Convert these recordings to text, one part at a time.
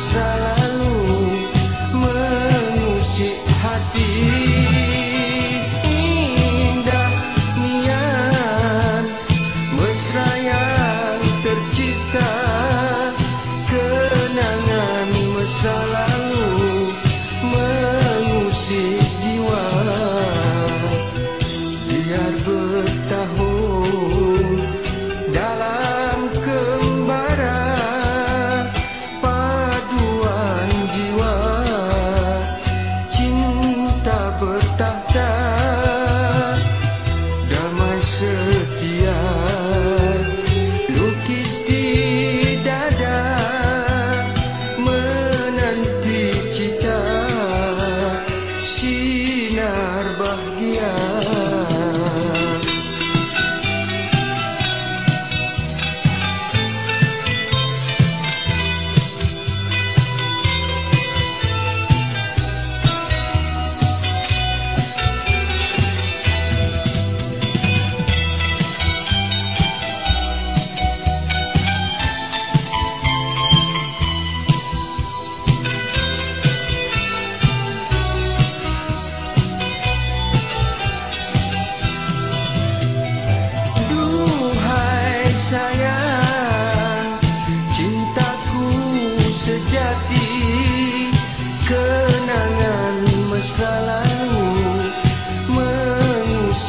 shall sinar bahagia.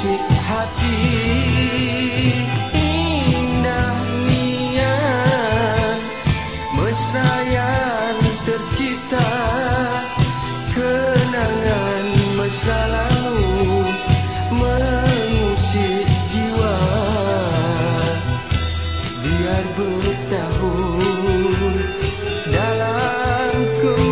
Musik hati. Indah Mesra yang tercipta. Kenangan masa lalu Mengusik jiwa. Biar bertahun Dalam kemampuan